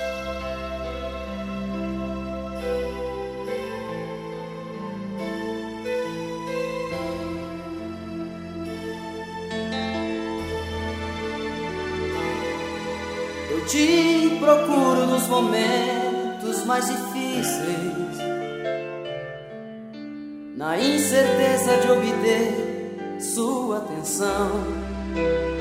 Eu te procuro nos momentos mais difíceis, na incerteza de obter sua atenção.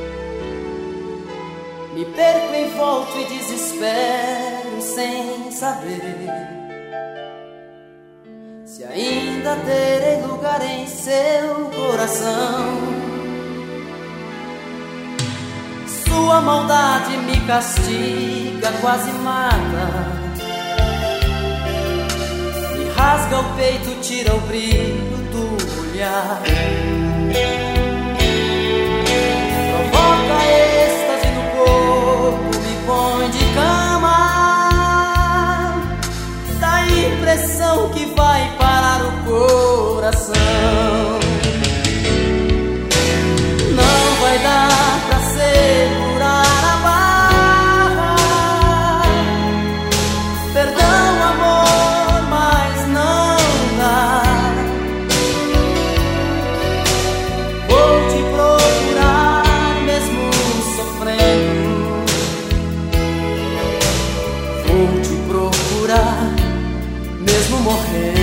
Me perco em volta e desespero sem saber se ainda terei lugar em seu coração. Sua maldade me castiga, quase mata. Me rasga o peito, tira o brilho do olhar. morning.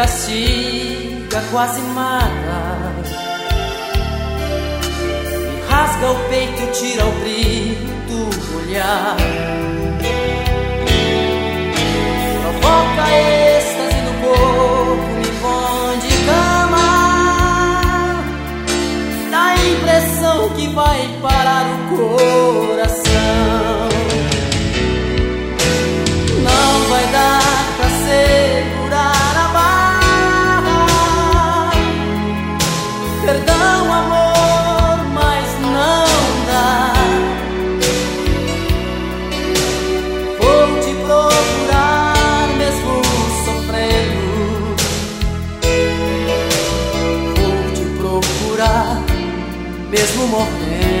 Castiga, quase mata. Me rasga o peito, tira o brilho do olhar. Provoca êxtase no corpo, me põe de cama. Dá a impressão que vai parar o coração. mesmo morrendo.